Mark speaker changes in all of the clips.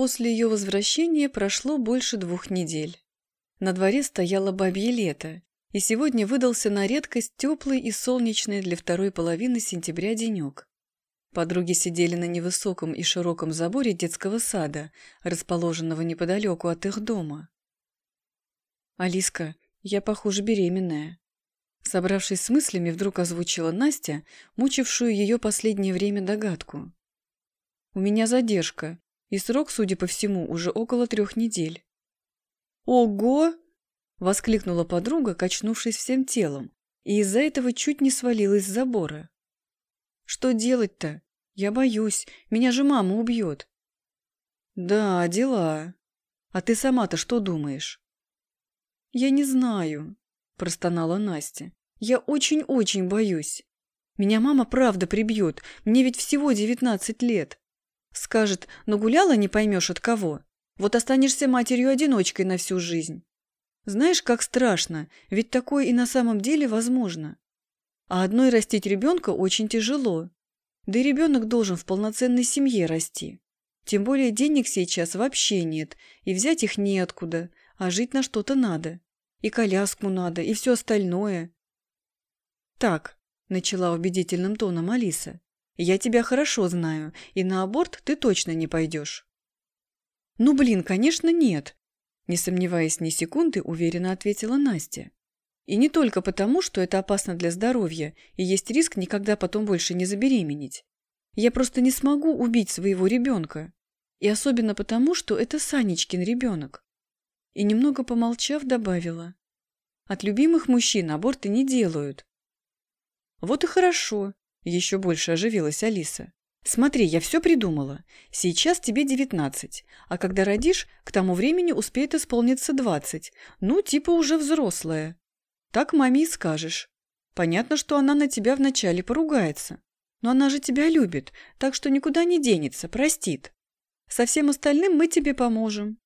Speaker 1: после ее возвращения прошло больше двух недель. На дворе стояло бабье лето, и сегодня выдался на редкость теплый и солнечный для второй половины сентября денек. Подруги сидели на невысоком и широком заборе детского сада, расположенного неподалеку от их дома. «Алиска, я, похоже, беременная», Собравшись с мыслями, вдруг озвучила Настя, мучившую ее последнее время догадку. «У меня задержка, и срок, судя по всему, уже около трех недель». «Ого!» – воскликнула подруга, качнувшись всем телом, и из-за этого чуть не свалилась с забора. «Что делать-то? Я боюсь, меня же мама убьет». «Да, дела. А ты сама-то что думаешь?» «Я не знаю», простонала Настя. «Я очень-очень боюсь. Меня мама правда прибьет, мне ведь всего девятнадцать лет. Скажет, но гуляла не поймешь от кого. Вот останешься матерью-одиночкой на всю жизнь. Знаешь, как страшно, ведь такое и на самом деле возможно. А одной растить ребенка очень тяжело. Да и ребенок должен в полноценной семье расти. Тем более денег сейчас вообще нет, и взять их неоткуда, а жить на что-то надо. И коляску надо, и все остальное. Так, начала убедительным тоном Алиса. Я тебя хорошо знаю, и на аборт ты точно не пойдешь. Ну, блин, конечно, нет. Не сомневаясь ни секунды, уверенно ответила Настя. И не только потому, что это опасно для здоровья, и есть риск никогда потом больше не забеременеть. Я просто не смогу убить своего ребенка. И особенно потому, что это Санечкин ребенок. И немного помолчав, добавила. От любимых мужчин аборты не делают. Вот и хорошо, еще больше оживилась Алиса. Смотри, я все придумала. Сейчас тебе девятнадцать, а когда родишь, к тому времени успеет исполниться двадцать. Ну, типа уже взрослая. Так маме и скажешь. Понятно, что она на тебя вначале поругается. Но она же тебя любит, так что никуда не денется, простит. Со всем остальным мы тебе поможем.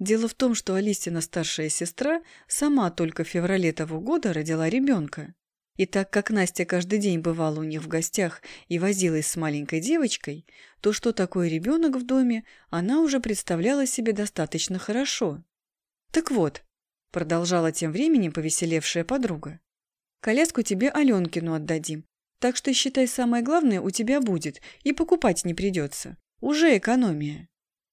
Speaker 1: Дело в том, что Алисина старшая сестра сама только в феврале того года родила ребенка. И так как Настя каждый день бывала у них в гостях и возилась с маленькой девочкой, то что такое ребенок в доме, она уже представляла себе достаточно хорошо. «Так вот», – продолжала тем временем повеселевшая подруга, «коляску тебе Аленкину отдадим, так что, считай, самое главное у тебя будет, и покупать не придется. Уже экономия».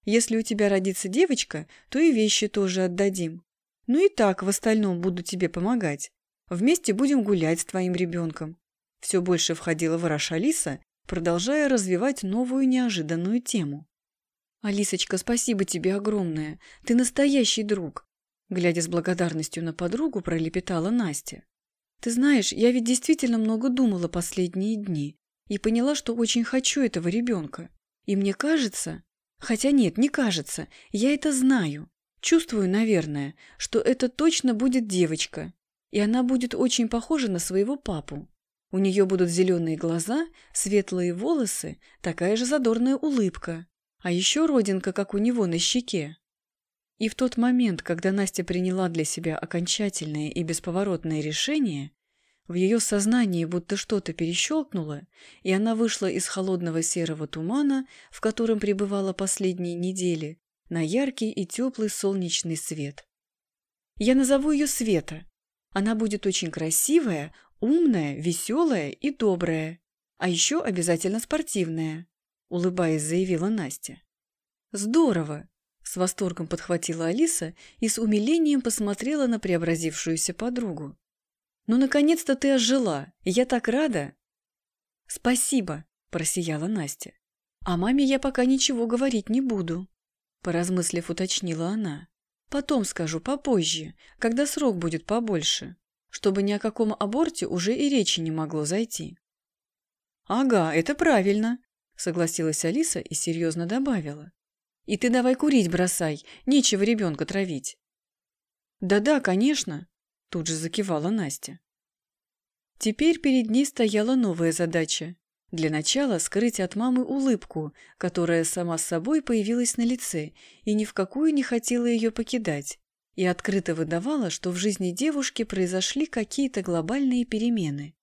Speaker 1: Если у тебя родится девочка, то и вещи тоже отдадим. Ну и так в остальном буду тебе помогать. Вместе будем гулять с твоим ребенком. Все больше входила в раж Алиса, продолжая развивать новую неожиданную тему. «Алисочка, спасибо тебе огромное. Ты настоящий друг!» Глядя с благодарностью на подругу, пролепетала Настя. «Ты знаешь, я ведь действительно много думала последние дни и поняла, что очень хочу этого ребенка. И мне кажется, Хотя нет, не кажется. Я это знаю. Чувствую, наверное, что это точно будет девочка. И она будет очень похожа на своего папу. У нее будут зеленые глаза, светлые волосы, такая же задорная улыбка. А еще родинка, как у него на щеке. И в тот момент, когда Настя приняла для себя окончательное и бесповоротное решение, в ее сознании будто что-то перещелкнуло, и она вышла из холодного серого тумана, в котором пребывала последние недели, на яркий и теплый солнечный свет. Я назову ее Света. Она будет очень красивая, умная, веселая и добрая, а еще обязательно спортивная, улыбаясь, заявила Настя. Здорово! С восторгом подхватила Алиса и с умилением посмотрела на преобразившуюся подругу. «Ну, наконец-то ты ожила, я так рада!» «Спасибо!» – просияла Настя. «А маме я пока ничего говорить не буду», – поразмыслив, уточнила она. «Потом скажу, попозже, когда срок будет побольше, чтобы ни о каком аборте уже и речи не могло зайти». «Ага, это правильно», – согласилась Алиса и серьезно добавила. «И ты давай курить бросай, нечего ребенка травить». «Да-да, конечно», Тут же закивала Настя. Теперь перед ней стояла новая задача. Для начала скрыть от мамы улыбку, которая сама собой появилась на лице и ни в какую не хотела ее покидать, и открыто выдавала, что в жизни девушки произошли какие-то глобальные перемены.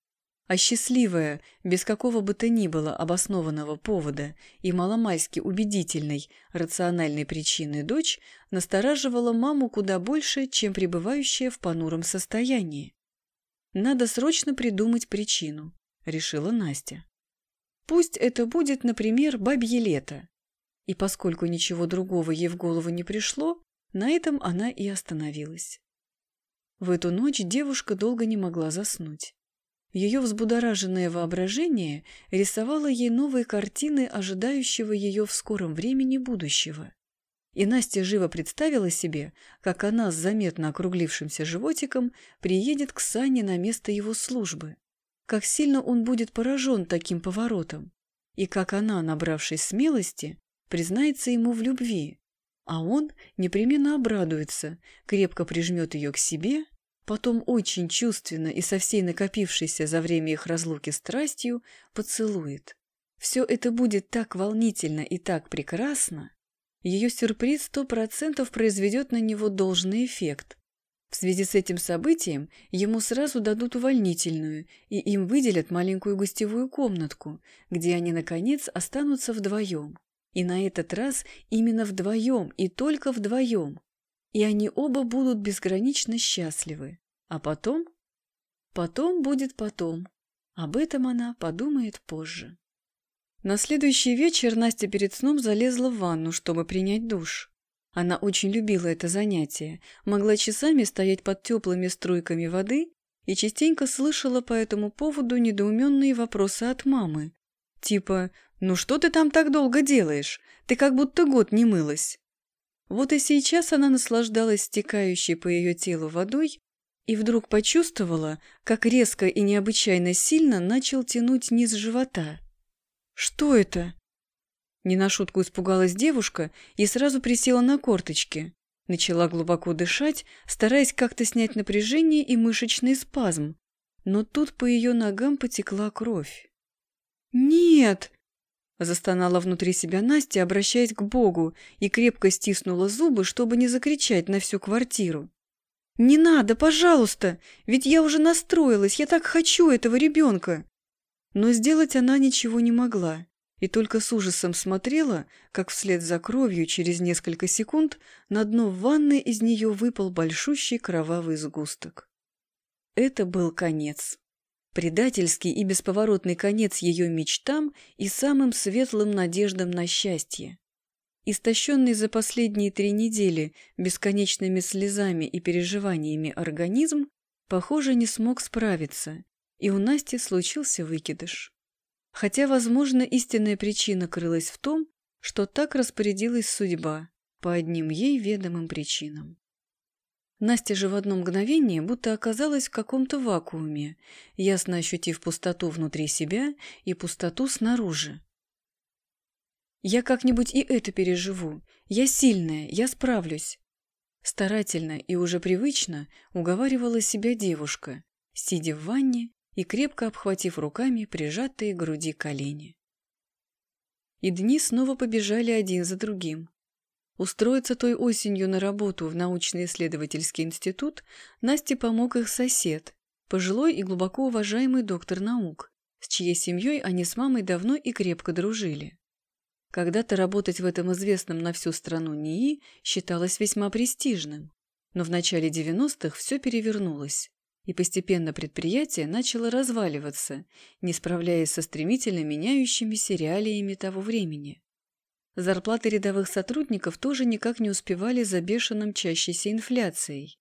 Speaker 1: а счастливая, без какого бы то ни было обоснованного повода и маломальски убедительной, рациональной причины дочь настораживала маму куда больше, чем пребывающая в понуром состоянии. «Надо срочно придумать причину», — решила Настя. «Пусть это будет, например, бабье лето». И поскольку ничего другого ей в голову не пришло, на этом она и остановилась. В эту ночь девушка долго не могла заснуть. Ее взбудораженное воображение рисовало ей новые картины ожидающего ее в скором времени будущего. И Настя живо представила себе, как она с заметно округлившимся животиком приедет к Сане на место его службы, как сильно он будет поражен таким поворотом, и как она, набравшись смелости, признается ему в любви, а он непременно обрадуется, крепко прижмет ее к себе потом очень чувственно и со всей накопившейся за время их разлуки страстью поцелует. Все это будет так волнительно и так прекрасно. Ее сюрприз сто процентов произведет на него должный эффект. В связи с этим событием ему сразу дадут увольнительную, и им выделят маленькую гостевую комнатку, где они, наконец, останутся вдвоем. И на этот раз именно вдвоем и только вдвоем. И они оба будут безгранично счастливы. А потом? Потом будет потом. Об этом она подумает позже. На следующий вечер Настя перед сном залезла в ванну, чтобы принять душ. Она очень любила это занятие, могла часами стоять под теплыми струйками воды и частенько слышала по этому поводу недоуменные вопросы от мамы. Типа «Ну что ты там так долго делаешь? Ты как будто год не мылась». Вот и сейчас она наслаждалась стекающей по ее телу водой и вдруг почувствовала, как резко и необычайно сильно начал тянуть низ живота. «Что это?» Не на шутку испугалась девушка и сразу присела на корточки. Начала глубоко дышать, стараясь как-то снять напряжение и мышечный спазм. Но тут по ее ногам потекла кровь. «Нет!» – застонала внутри себя Настя, обращаясь к Богу, и крепко стиснула зубы, чтобы не закричать на всю квартиру. «Не надо, пожалуйста! Ведь я уже настроилась, я так хочу этого ребенка!» Но сделать она ничего не могла, и только с ужасом смотрела, как вслед за кровью через несколько секунд на дно ванны из нее выпал большущий кровавый сгусток. Это был конец. Предательский и бесповоротный конец ее мечтам и самым светлым надеждам на счастье. Истощенный за последние три недели бесконечными слезами и переживаниями организм, похоже, не смог справиться, и у Насти случился выкидыш. Хотя, возможно, истинная причина крылась в том, что так распорядилась судьба по одним ей ведомым причинам. Настя же в одно мгновение будто оказалась в каком-то вакууме, ясно ощутив пустоту внутри себя и пустоту снаружи. Я как-нибудь и это переживу. Я сильная, я справлюсь. Старательно и уже привычно уговаривала себя девушка, сидя в ванне и крепко обхватив руками прижатые к груди колени. И дни снова побежали один за другим. Устроиться той осенью на работу в научно-исследовательский институт Насте помог их сосед, пожилой и глубоко уважаемый доктор наук, с чьей семьей они с мамой давно и крепко дружили. Когда-то работать в этом известном на всю страну НИИ считалось весьма престижным. Но в начале 90-х все перевернулось, и постепенно предприятие начало разваливаться, не справляясь со стремительно меняющимися реалиями того времени. Зарплаты рядовых сотрудников тоже никак не успевали за бешеным чащейся инфляцией,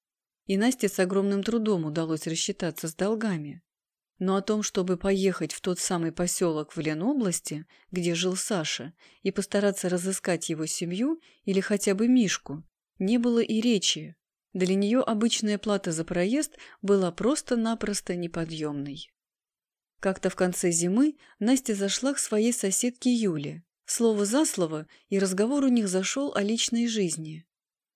Speaker 1: и Насте с огромным трудом удалось рассчитаться с долгами. Но о том, чтобы поехать в тот самый поселок в Ленобласти, где жил Саша, и постараться разыскать его семью или хотя бы Мишку, не было и речи. Для нее обычная плата за проезд была просто-напросто неподъемной. Как-то в конце зимы Настя зашла к своей соседке Юле. Слово за слово, и разговор у них зашел о личной жизни.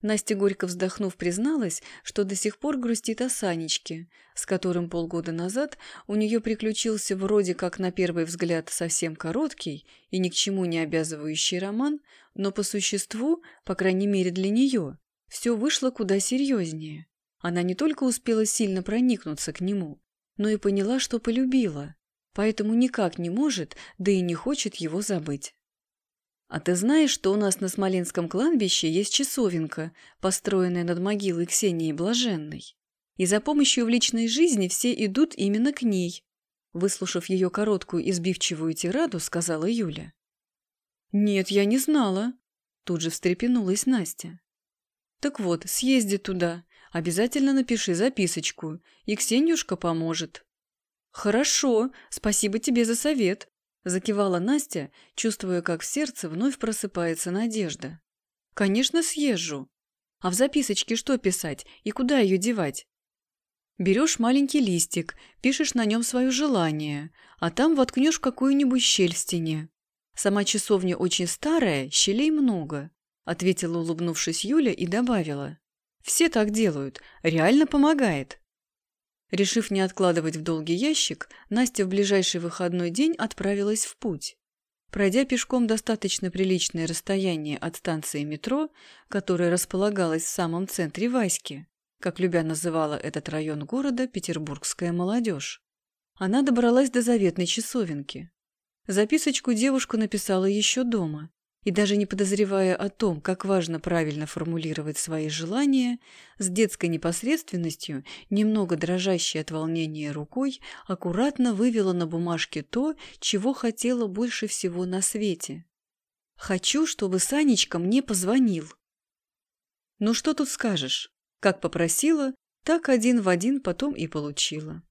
Speaker 1: Настя, горько вздохнув, призналась, что до сих пор грустит о Санечке, с которым полгода назад у нее приключился вроде как на первый взгляд совсем короткий и ни к чему не обязывающий роман, но по существу, по крайней мере для нее, все вышло куда серьезнее. Она не только успела сильно проникнуться к нему, но и поняла, что полюбила, поэтому никак не может, да и не хочет его забыть. А ты знаешь, что у нас на Смоленском кладбище есть часовенка, построенная над могилой Ксении Блаженной? И за помощью в личной жизни все идут именно к ней. Выслушав ее короткую избивчивую тираду, сказала Юля. «Нет, я не знала», – тут же встрепенулась Настя. «Так вот, съезди туда, обязательно напиши записочку, и Ксенюшка поможет». «Хорошо, спасибо тебе за совет», – закивала Настя, чувствуя, как в сердце вновь просыпается надежда. «Конечно, съезжу. А в записочке что писать и куда ее девать?» Берешь маленький листик, пишешь на нем свое желание, а там воткнешь в какую-нибудь щель в стене. Сама часовня очень старая, щелей много, ответила, улыбнувшись Юля и добавила. Все так делают, реально помогает. Решив не откладывать в долгий ящик, Настя в ближайший выходной день отправилась в путь. Пройдя пешком достаточно приличное расстояние от станции метро, которая располагалась в самом центре Васьки, как любя называла этот район города петербургская молодежь, она добралась до заветной часовенки. Записочку девушка написала еще дома, и даже не подозревая о том, как важно правильно формулировать свои желания, с детской непосредственностью, немного дрожащей от волнения рукой, аккуратно вывела на бумажке то, чего хотела больше всего на свете. «Хочу, чтобы Санечка мне позвонил». «Ну что тут скажешь? Как попросила, так один в один потом и получила.